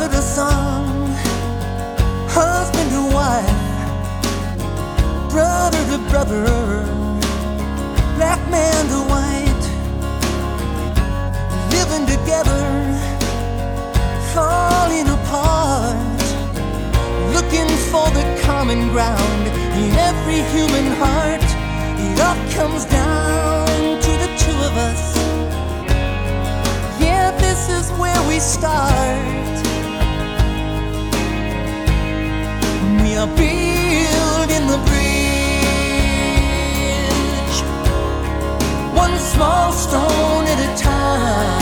father to son, husband to wife, brother to brother, black man to white, living together, falling apart, looking for the common ground in every human heart. It all comes down to the two of us. Yeah, this is where we start. Are building the bridge, one small stone at a time.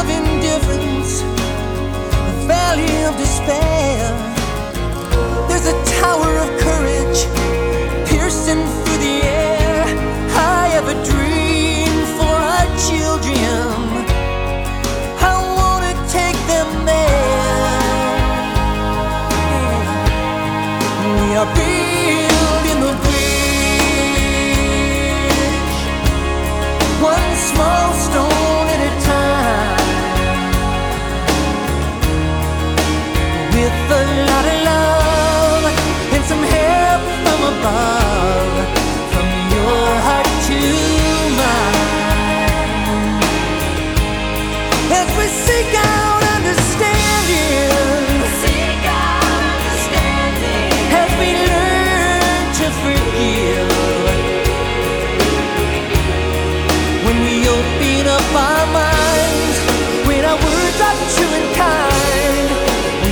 of indifference, a valley of despair. There's a tower of a lot of love.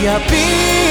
I'll be